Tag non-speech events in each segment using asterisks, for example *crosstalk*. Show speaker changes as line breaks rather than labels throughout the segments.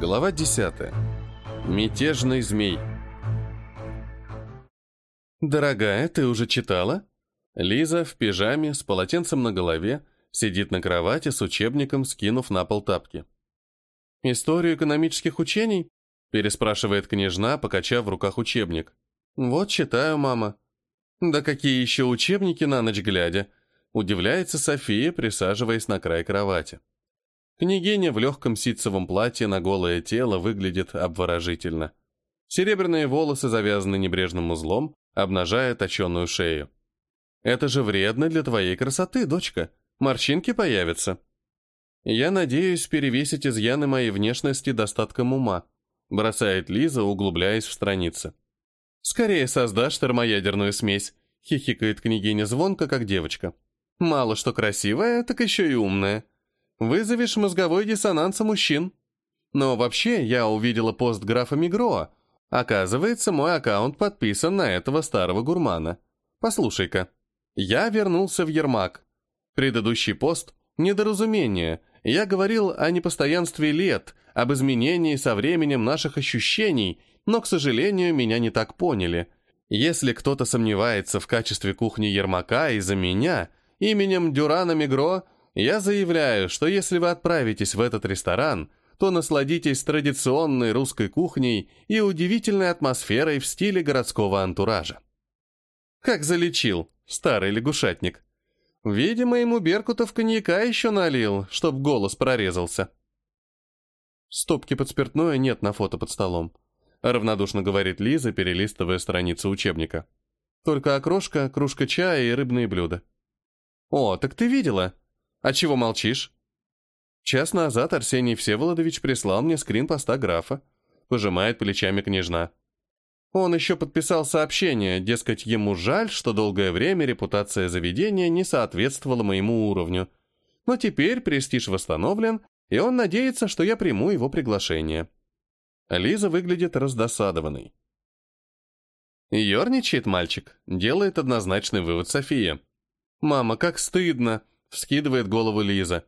Глава 10. Мятежный змей. «Дорогая, ты уже читала?» Лиза в пижаме с полотенцем на голове сидит на кровати с учебником, скинув на пол тапки. «Историю экономических учений?» переспрашивает княжна, покачав в руках учебник. «Вот читаю, мама». «Да какие еще учебники на ночь глядя?» удивляется София, присаживаясь на край кровати. Княгиня в легком ситцевом платье на голое тело выглядит обворожительно. Серебряные волосы завязаны небрежным узлом, обнажая точеную шею. «Это же вредно для твоей красоты, дочка. Морщинки появятся». «Я надеюсь перевесить изъяны моей внешности достатком ума», бросает Лиза, углубляясь в страницы. «Скорее создашь термоядерную смесь», хихикает княгиня звонко, как девочка. «Мало что красивая, так еще и умная вызовешь мозговой диссонанс у мужчин. Но вообще, я увидела пост графа Мигроа. Оказывается, мой аккаунт подписан на этого старого гурмана. Послушай-ка. Я вернулся в Ермак. Предыдущий пост – недоразумение. Я говорил о непостоянстве лет, об изменении со временем наших ощущений, но, к сожалению, меня не так поняли. Если кто-то сомневается в качестве кухни Ермака из-за меня, именем Дюрана Мигро – я заявляю, что если вы отправитесь в этот ресторан, то насладитесь традиционной русской кухней и удивительной атмосферой в стиле городского антуража. Как залечил, старый лягушатник. Видимо, ему Беркутов коньяка еще налил, чтоб голос прорезался. Стопки под спиртное нет на фото под столом. Равнодушно говорит Лиза, перелистывая страницу учебника. Только окрошка, кружка чая и рыбные блюда. «О, так ты видела?» «А чего молчишь?» Час назад Арсений Всеволодович прислал мне скрин поста графа. Пожимает плечами княжна. Он еще подписал сообщение, дескать, ему жаль, что долгое время репутация заведения не соответствовала моему уровню. Но теперь престиж восстановлен, и он надеется, что я приму его приглашение. Лиза выглядит раздосадованной. Ёрничает мальчик, делает однозначный вывод София. «Мама, как стыдно!» Вскидывает голову Лиза.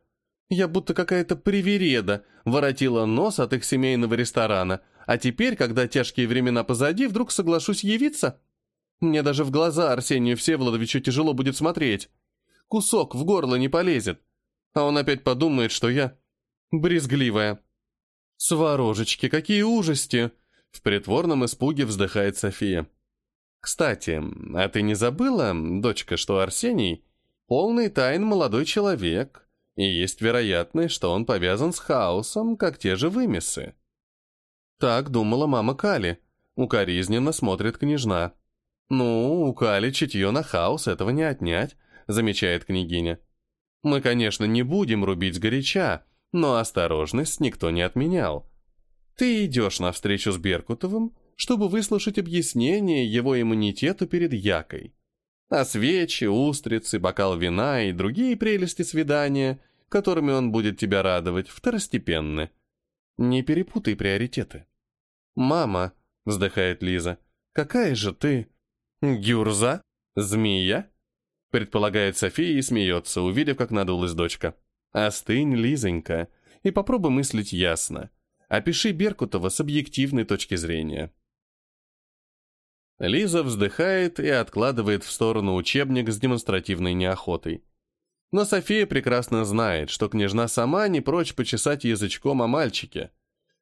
Я будто какая-то привереда, воротила нос от их семейного ресторана, а теперь, когда тяжкие времена позади, вдруг соглашусь явиться? Мне даже в глаза Арсению Всеволодовичу тяжело будет смотреть. Кусок в горло не полезет. А он опять подумает, что я брезгливая. Сворожечки, какие ужасти! В притворном испуге вздыхает София. Кстати, а ты не забыла, дочка, что Арсений полный тайн молодой человек, и есть вероятность, что он повязан с хаосом, как те же вымесы. Так думала мама Кали. Укоризненно смотрит княжна. «Ну, у Кали чутье на хаос, этого не отнять», замечает княгиня. «Мы, конечно, не будем рубить сгоряча, но осторожность никто не отменял. Ты идешь навстречу с Беркутовым, чтобы выслушать объяснение его иммунитету перед Якой. А свечи, устрицы, бокал вина и другие прелести свидания, которыми он будет тебя радовать, второстепенны. Не перепутай приоритеты. «Мама», — вздыхает Лиза, — «какая же ты?» «Гюрза? Змея?» Предполагает София и смеется, увидев, как надулась дочка. «Остынь, Лизонька, и попробуй мыслить ясно. Опиши Беркутова с объективной точки зрения». Лиза вздыхает и откладывает в сторону учебник с демонстративной неохотой. Но София прекрасно знает, что княжна сама не прочь почесать язычком о мальчике.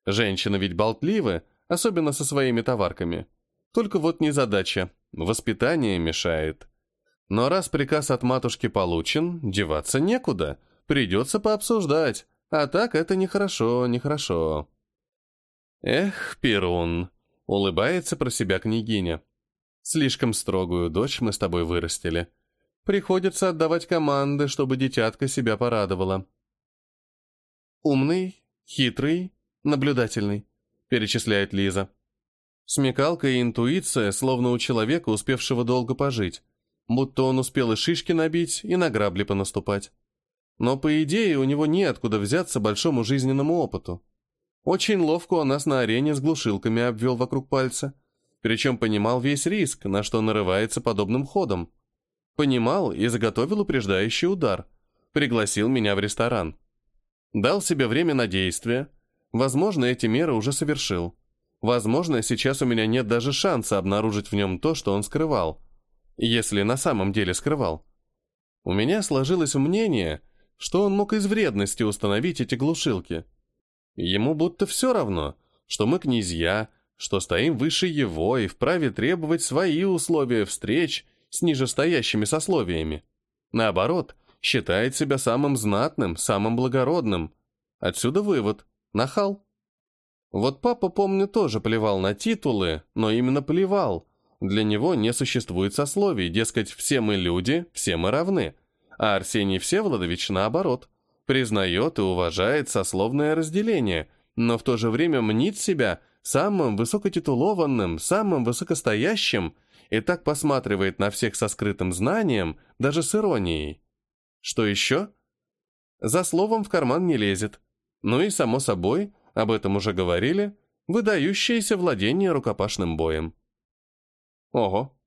Женщины ведь болтливы, особенно со своими товарками. Только вот незадача, воспитание мешает. Но раз приказ от матушки получен, деваться некуда, придется пообсуждать, а так это нехорошо, нехорошо. Эх, Перун, улыбается про себя княгиня. Слишком строгую дочь мы с тобой вырастили. Приходится отдавать команды, чтобы детятка себя порадовала. Умный, хитрый, наблюдательный, перечисляет Лиза. Смекалка и интуиция, словно у человека, успевшего долго пожить, будто он успел и шишки набить, и на грабли понаступать. Но, по идее, у него неоткуда взяться большому жизненному опыту. Очень ловко он нас на арене с глушилками обвел вокруг пальца, причем понимал весь риск, на что нарывается подобным ходом. Понимал и заготовил упреждающий удар. Пригласил меня в ресторан. Дал себе время на действие, Возможно, эти меры уже совершил. Возможно, сейчас у меня нет даже шанса обнаружить в нем то, что он скрывал. Если на самом деле скрывал. У меня сложилось мнение, что он мог из вредности установить эти глушилки. Ему будто все равно, что мы князья, что стоим выше его и вправе требовать свои условия встреч с нижестоящими сословиями. Наоборот, считает себя самым знатным, самым благородным. Отсюда вывод – нахал. Вот папа, помню, тоже плевал на титулы, но именно плевал. Для него не существует сословий, дескать, все мы люди, все мы равны. А Арсений Всеволодович, наоборот, признает и уважает сословное разделение, но в то же время мнит себя – самым высокотитулованным, самым высокостоящим, и так посматривает на всех со скрытым знанием, даже с иронией. Что еще? За словом в карман не лезет. Ну и, само собой, об этом уже говорили, выдающееся владение рукопашным боем. Ого,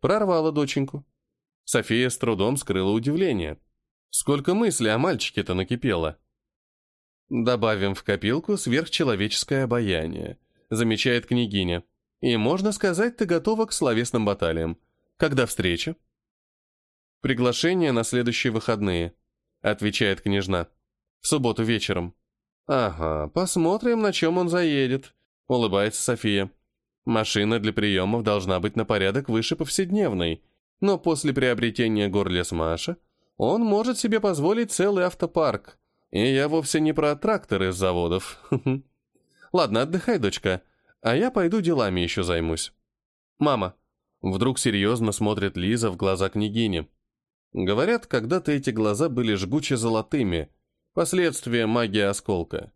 прорвала доченьку. София с трудом скрыла удивление. Сколько мыслей о мальчике-то накипело. Добавим в копилку сверхчеловеческое обаяние замечает княгиня. И можно сказать, ты готова к словесным баталиям. Когда встреча? Приглашение на следующие выходные, отвечает княжна. В субботу вечером. Ага, посмотрим, на чем он заедет, улыбается София. Машина для приемов должна быть на порядок выше повседневной, но после приобретения горлес Маша он может себе позволить целый автопарк. И я вовсе не про тракторы с заводов. *laughs* Ладно, отдыхай, дочка, а я пойду делами еще займусь. Мама, вдруг серьезно смотрит Лиза в глаза княгини. Говорят, когда-то эти глаза были жгуче золотыми, последствия магии осколка.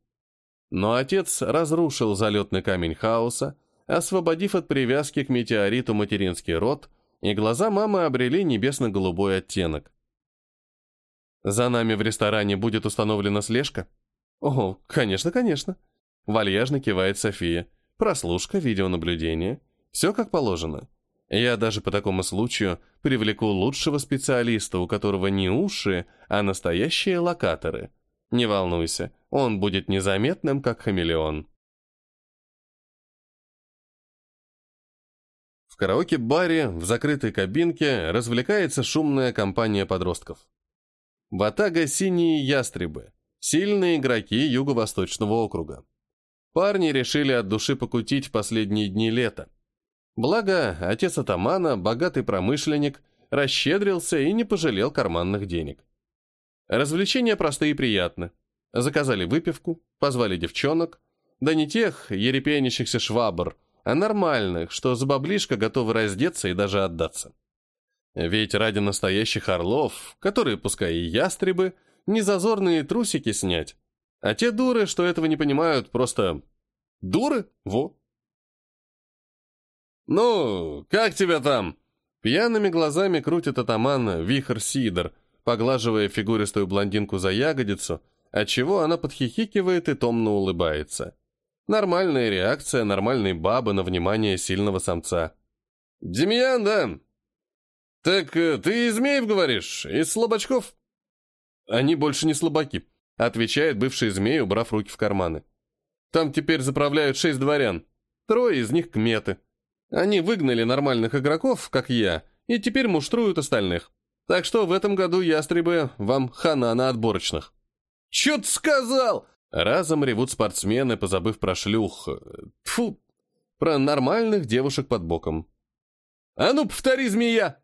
Но отец разрушил залетный камень хаоса, освободив от привязки к метеориту материнский род, и глаза мамы обрели небесно-голубой оттенок. «За нами в ресторане будет установлена слежка?» «О, конечно, конечно», Вальяжно кивает София. Прослушка, видеонаблюдение. Все как положено. Я даже по такому случаю привлеку лучшего специалиста, у которого не уши, а настоящие локаторы. Не волнуйся, он будет незаметным, как хамелеон. В караоке-баре в закрытой кабинке развлекается шумная компания подростков. Ватага «Синие ястребы» — сильные игроки Юго-Восточного округа. Парни решили от души покутить в последние дни лета. Благо, отец атамана, богатый промышленник, расщедрился и не пожалел карманных денег. Развлечения простые и приятны. Заказали выпивку, позвали девчонок, да не тех ерепенящихся швабр, а нормальных, что за баблишко готовы раздеться и даже отдаться. Ведь ради настоящих орлов, которые, пускай и ястребы, не зазорные трусики снять, а те дуры, что этого не понимают, просто дуры, во. «Ну, как тебя там?» Пьяными глазами крутит атаман Вихр Сидор, поглаживая фигуристую блондинку за ягодицу, отчего она подхихикивает и томно улыбается. Нормальная реакция нормальной бабы на внимание сильного самца. «Демьян, да? Так э, ты из змеев говоришь? Из слабачков?» «Они больше не слабаки», отвечает бывший змей, убрав руки в карманы. Там теперь заправляют шесть дворян. Трое из них кметы. Они выгнали нормальных игроков, как я, и теперь муштруют остальных. Так что в этом году, ястребы, вам хана на отборочных. «Чё ты сказал?» Разом ревут спортсмены, позабыв про шлюх. Тфу, про нормальных девушек под боком. «А ну, повтори, змея!»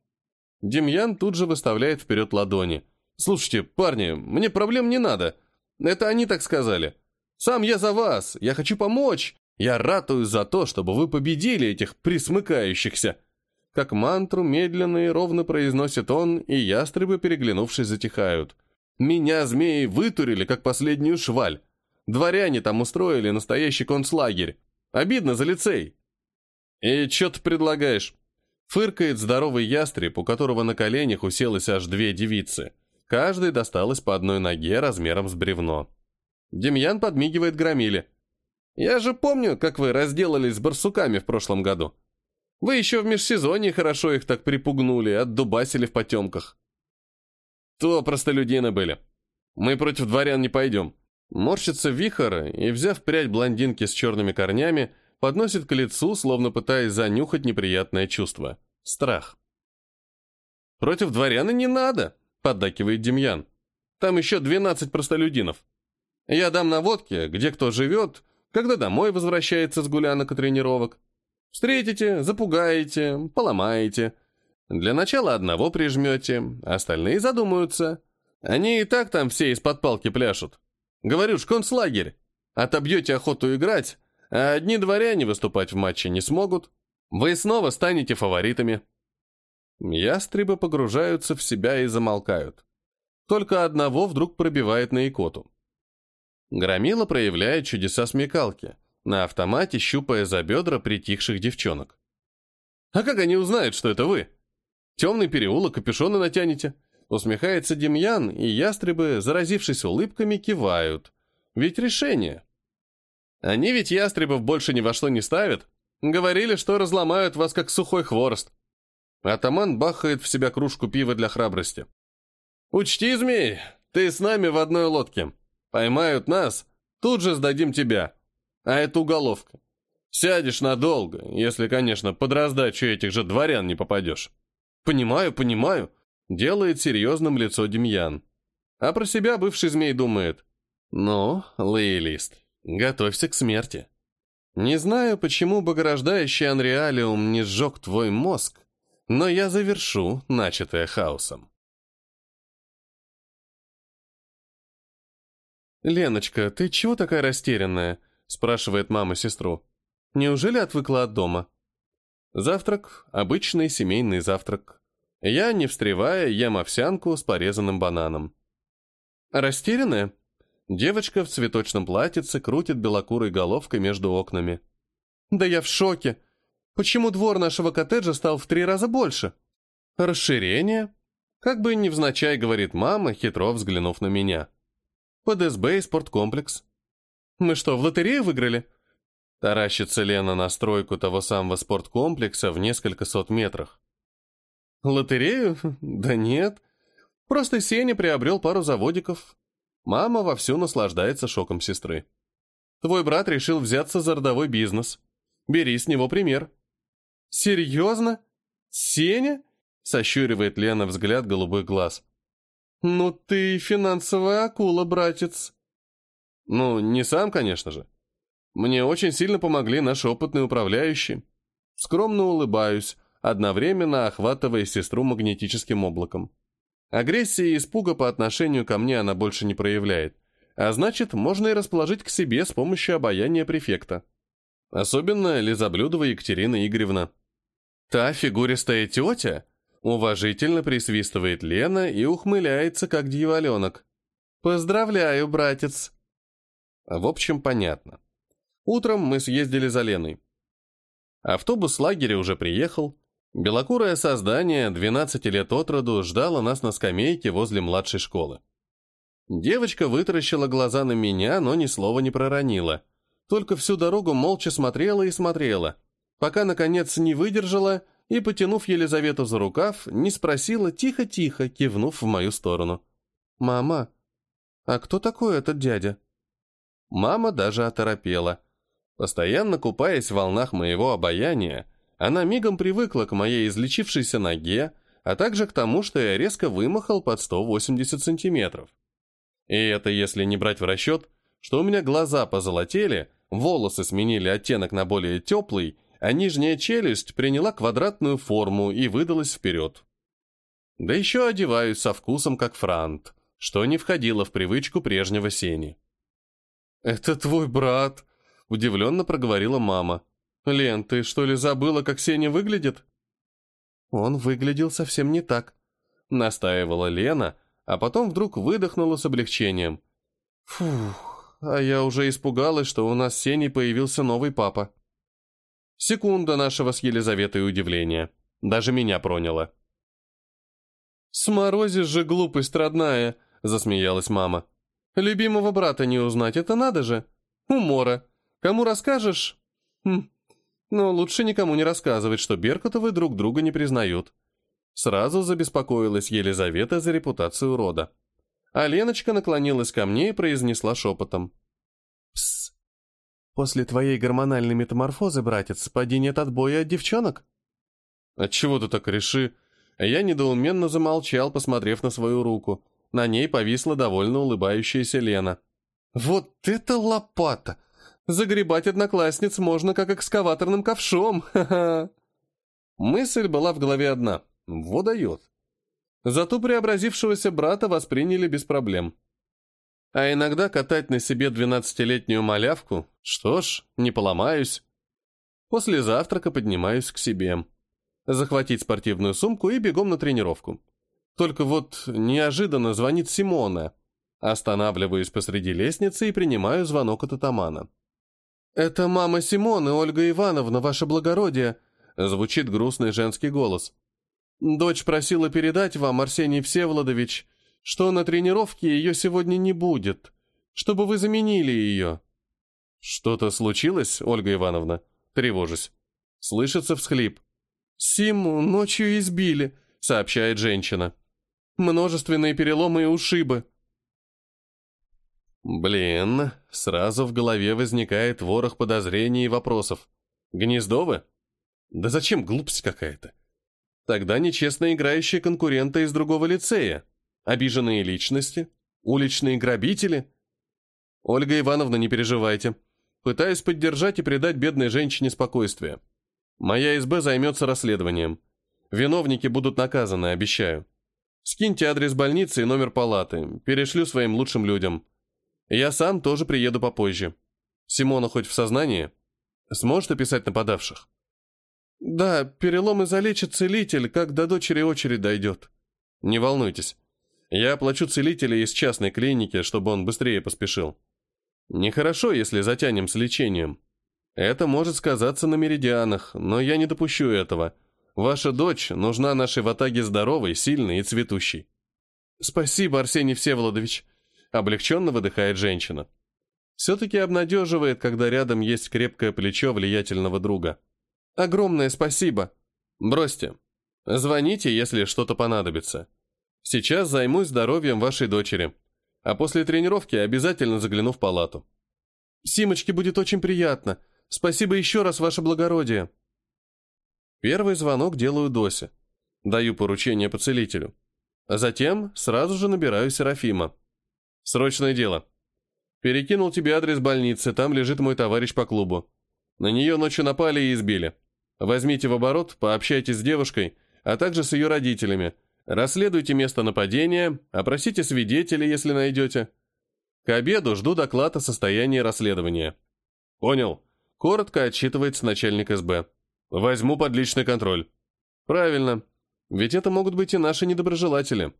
Демьян тут же выставляет вперед ладони. «Слушайте, парни, мне проблем не надо. Это они так сказали. Сам я за вас, я хочу помочь. Я ратую за то, чтобы вы победили этих присмыкающихся». Как мантру медленно и ровно произносит он, и ястребы, переглянувшись, затихают. «Меня, змеи, вытурили, как последнюю шваль. Дворяне там устроили настоящий концлагерь. Обидно за лицей». «И что ты предлагаешь?» Фыркает здоровый ястреб, у которого на коленях уселось аж две девицы. Каждой досталось по одной ноге размером с бревно. Демьян подмигивает громиле. «Я же помню, как вы разделались с барсуками в прошлом году. Вы еще в межсезонье хорошо их так припугнули, отдубасили в потемках». «То простолюдины были. Мы против дворян не пойдем. Морщится вихор и, взяв прядь блондинки с черными корнями, подносит к лицу, словно пытаясь занюхать неприятное чувство. Страх. «Против дворяна не надо», — поддакивает Демьян. «Там еще двенадцать простолюдинов. Я дам наводки, где кто живет, когда домой возвращается с гулянок и тренировок. Встретите, запугаете, поломаете. Для начала одного прижмете, остальные задумаются. Они и так там все из-под палки пляшут. Говорю ж, концлагерь. Отобьете охоту играть, а одни дворяне выступать в матче не смогут. Вы снова станете фаворитами. Ястребы погружаются в себя и замолкают. Только одного вдруг пробивает на икоту. Громила проявляет чудеса смекалки, на автомате щупая за бедра притихших девчонок. «А как они узнают, что это вы? Темный переулок, капюшоны натянете?» Усмехается Демьян, и ястребы, заразившись улыбками, кивают. Ведь решение. Они ведь ястребов больше ни во что не ставят. Говорили, что разломают вас, как сухой хворост. Атаман бахает в себя кружку пива для храбрости. «Учти, змей, ты с нами в одной лодке. Поймают нас, тут же сдадим тебя. А это уголовка. Сядешь надолго, если, конечно, под раздачу этих же дворян не попадешь». «Понимаю, понимаю», — делает серьезным лицо Демьян. А про себя бывший змей думает. «Ну, лоялист, готовься к смерти». Не знаю, почему богорождающий Анреалиум не сжег твой мозг, но я завершу начатое хаосом. «Леночка, ты чего такая растерянная?» – спрашивает мама сестру. «Неужели отвыкла от дома?» Завтрак – обычный семейный завтрак. Я, не встревая, ем овсянку с порезанным бананом. «Растерянная?» Девочка в цветочном платьице крутит белокурой головкой между окнами. «Да я в шоке!» Почему двор нашего коттеджа стал в три раза больше? Расширение? Как бы невзначай, говорит мама, хитро взглянув на меня. Под СБ и спорткомплекс. Мы что, в лотерею выиграли? Таращится Лена на стройку того самого спорткомплекса в несколько сот метрах. Лотерею? *laughs* Да нет. Просто Сеня приобрел пару заводиков. Мама вовсю наслаждается шоком сестры. Твой брат решил взяться за родовой бизнес. Бери с него пример. «Серьезно? Сеня?» — сощуривает Лена взгляд голубых глаз. «Ну ты финансовая акула, братец». «Ну, не сам, конечно же. Мне очень сильно помогли наши опытные управляющие. Скромно улыбаюсь, одновременно охватывая сестру магнетическим облаком. Агрессии и испуга по отношению ко мне она больше не проявляет, а значит, можно и расположить к себе с помощью обаяния префекта. Особенно Лизоблюдова Екатерина Игоревна. Та фигуристая тетя уважительно присвистывает Лена и ухмыляется, как дьяволенок. «Поздравляю, братец!» В общем, понятно. Утром мы съездили за Леной. Автобус лагеря уже приехал. Белокурое создание, 12 лет от роду, ждало нас на скамейке возле младшей школы. Девочка вытаращила глаза на меня, но ни слова не проронила. Только всю дорогу молча смотрела и смотрела – пока, наконец, не выдержала и, потянув Елизавету за рукав, не спросила тихо-тихо, кивнув в мою сторону. «Мама, а кто такой этот дядя?» Мама даже оторопела. Постоянно купаясь в волнах моего обаяния, она мигом привыкла к моей излечившейся ноге, а также к тому, что я резко вымахал под 180 сантиметров. И это если не брать в расчет, что у меня глаза позолотели, волосы сменили оттенок на более теплый, а нижняя челюсть приняла квадратную форму и выдалась вперед. Да еще одеваюсь со вкусом, как франт, что не входило в привычку прежнего Сени. «Это твой брат», — удивленно проговорила мама. «Лен, ты что ли забыла, как Сеня выглядит?» «Он выглядел совсем не так», — настаивала Лена, а потом вдруг выдохнула с облегчением. «Фух, а я уже испугалась, что у нас с Сеней появился новый папа». Секунда нашего с Елизаветой удивления. Даже меня проняло. «Сморозишь же, глупость родная!» — засмеялась мама. «Любимого брата не узнать, это надо же! Умора! Кому расскажешь?» хм. «Но лучше никому не рассказывать, что Беркутовы друг друга не признают». Сразу забеспокоилась Елизавета за репутацию рода. А Леночка наклонилась ко мне и произнесла шепотом. «Псс, после твоей гормональной метаморфозы, братец, поди нет отбоя от девчонок?» «Отчего ты так реши?» Я недоуменно замолчал, посмотрев на свою руку. На ней повисла довольно улыбающаяся Лена. «Вот это лопата! Загребать одноклассниц можно как экскаваторным ковшом! *laughs* Ха-ха!» Мысль была в голове одна. Во. Зато преобразившегося брата восприняли без проблем. А иногда катать на себе двенадцатилетнюю малявку, что ж, не поломаюсь. После завтрака поднимаюсь к себе. Захватить спортивную сумку и бегом на тренировку. Только вот неожиданно звонит Симона. Останавливаюсь посреди лестницы и принимаю звонок от атамана. «Это мама Симоны, Ольга Ивановна, ваше благородие», звучит грустный женский голос. Дочь просила передать вам, Арсений Всеволодович, что на тренировке ее сегодня не будет, чтобы вы заменили ее. Что-то случилось, Ольга Ивановна? Тревожусь. Слышится всхлип. Симу ночью избили, сообщает женщина. Множественные переломы и ушибы. Блин, сразу в голове возникает ворох подозрений и вопросов. Гнездовы? Да зачем глупость какая-то? Тогда нечестно играющие конкуренты из другого лицея, обиженные личности, уличные грабители. Ольга Ивановна, не переживайте. Пытаюсь поддержать и придать бедной женщине спокойствие. Моя СБ займется расследованием. Виновники будут наказаны, обещаю. Скиньте адрес больницы и номер палаты, перешлю своим лучшим людям. Я сам тоже приеду попозже. Симона хоть в сознании? Сможет описать нападавших? «Да, переломы залечит целитель, как до дочери очередь дойдет». «Не волнуйтесь. Я оплачу целителя из частной клиники, чтобы он быстрее поспешил. Нехорошо, если затянем с лечением. Это может сказаться на меридианах, но я не допущу этого. Ваша дочь нужна нашей ватаге здоровой, сильной и цветущей». «Спасибо, Арсений Всеволодович», — облегченно выдыхает женщина. Все-таки обнадеживает, когда рядом есть крепкое плечо влиятельного друга. Огромное спасибо. Бросьте. Звоните, если что-то понадобится. Сейчас займусь здоровьем вашей дочери. А после тренировки обязательно загляну в палату. Симочке будет очень приятно. Спасибо еще раз, ваше благородие. Первый звонок делаю Досе. Даю поручение по целителю. Затем сразу же набираю Серафима. Срочное дело. Перекинул тебе адрес больницы, там лежит мой товарищ по клубу. На нее ночью напали и избили. Возьмите в оборот, пообщайтесь с девушкой, а также с ее родителями. Расследуйте место нападения, опросите свидетелей, если найдете. К обеду жду доклад о состоянии расследования. Понял. Коротко отчитывается начальник СБ. Возьму под личный контроль. Правильно. Ведь это могут быть и наши недоброжелатели.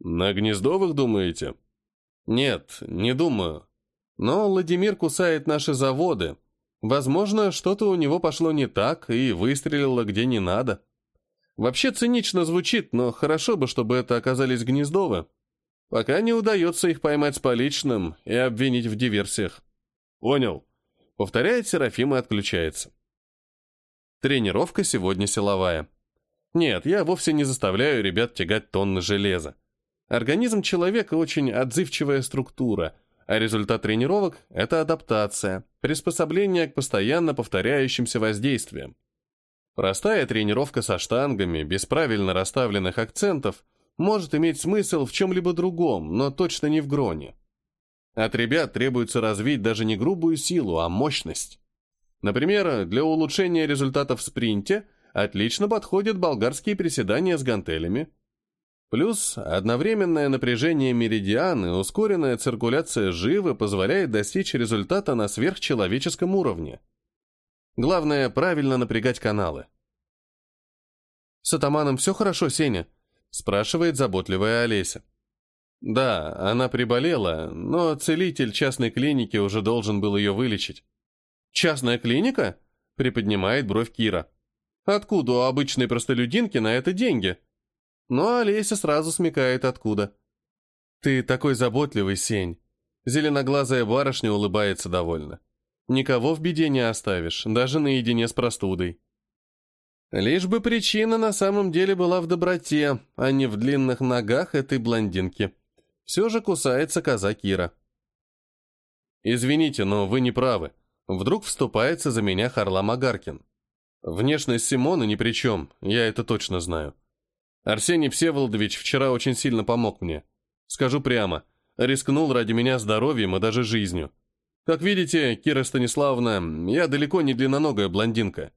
На Гнездовых, думаете? Нет, не думаю. Но Владимир кусает наши заводы, Возможно, что-то у него пошло не так и выстрелило где не надо. Вообще цинично звучит, но хорошо бы, чтобы это оказались Гнездовы. Пока не удается их поймать с поличным и обвинить в диверсиях. Понял. Повторяет Серафим и отключается. Тренировка сегодня силовая. Нет, я вовсе не заставляю ребят тягать тонны железа. Организм человека очень отзывчивая структура – а результат тренировок – это адаптация, приспособление к постоянно повторяющимся воздействиям. Простая тренировка со штангами, без правильно расставленных акцентов, может иметь смысл в чем-либо другом, но точно не в гроне. От ребят требуется развить даже не грубую силу, а мощность. Например, для улучшения результатов в спринте отлично подходят болгарские приседания с гантелями, Плюс одновременное напряжение меридиан и ускоренная циркуляция живы позволяет достичь результата на сверхчеловеческом уровне. Главное, правильно напрягать каналы. «С атаманом все хорошо, Сеня?» – спрашивает заботливая Олеся. Да, она приболела, но целитель частной клиники уже должен был ее вылечить. «Частная клиника?» – приподнимает бровь Кира. «Откуда у обычной простолюдинки на это деньги?» Но Олеся сразу смекает откуда. «Ты такой заботливый, Сень!» Зеленоглазая барышня улыбается довольно. «Никого в беде не оставишь, даже наедине с простудой». Лишь бы причина на самом деле была в доброте, а не в длинных ногах этой блондинки. Все же кусается коза Кира. «Извините, но вы не правы», Вдруг вступается за меня Харлам Агаркин. Внешность Симона ни при чем, я это точно знаю. Арсений Всеволодович вчера очень сильно помог мне. Скажу прямо, рискнул ради меня здоровьем и даже жизнью. Как видите, Кира Станиславовна, я далеко не длинноногая блондинка.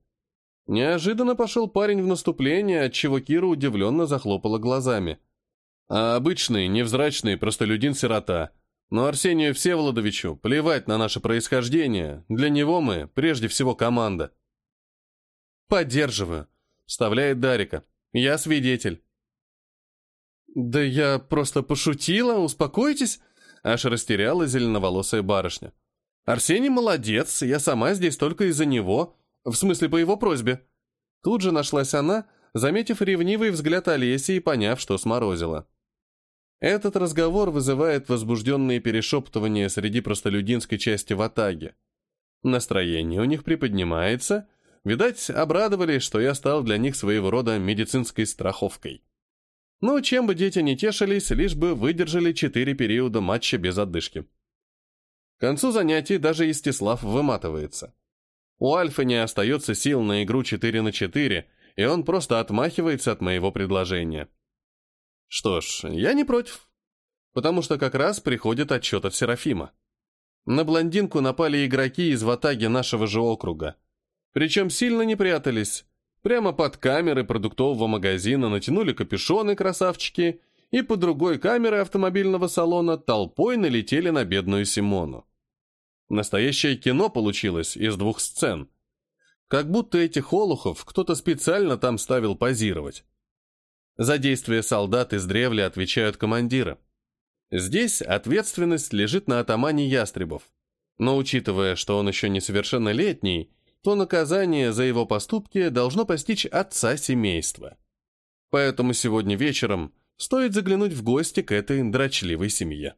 Неожиданно пошел парень в наступление, отчего Кира удивленно захлопала глазами. А обычный, невзрачный простолюдин-сирота – но Арсению Всеволодовичу плевать на наше происхождение, для него мы прежде всего команда. «Поддерживаю», — вставляет Дарика. «Я свидетель». «Да я просто пошутила, успокойтесь», — аж растеряла зеленоволосая барышня. «Арсений молодец, я сама здесь только из-за него, в смысле по его просьбе». Тут же нашлась она, заметив ревнивый взгляд Олеси и поняв, что сморозила. Этот разговор вызывает возбужденные перешептывания среди простолюдинской части Ватаги. Настроение у них приподнимается. Видать, обрадовались, что я стал для них своего рода медицинской страховкой. Ну, чем бы дети не тешились, лишь бы выдержали четыре периода матча без отдышки. К концу занятий даже Истислав выматывается. У Альфа не остается сил на игру 4 на 4, и он просто отмахивается от моего предложения. Что ж, я не против. Потому что как раз приходит отчет от Серафима. На блондинку напали игроки из ватаги нашего же округа. Причем сильно не прятались. Прямо под камеры продуктового магазина натянули капюшоны красавчики и по другой камеры автомобильного салона толпой налетели на бедную Симону. Настоящее кино получилось из двух сцен. Как будто этих олухов кто-то специально там ставил позировать. За действия солдат из древля отвечают командиры. Здесь ответственность лежит на атамане Ястребов. Но учитывая, что он еще несовершеннолетний, то наказание за его поступки должно постичь отца семейства. Поэтому сегодня вечером стоит заглянуть в гости к этой дрочливой семье.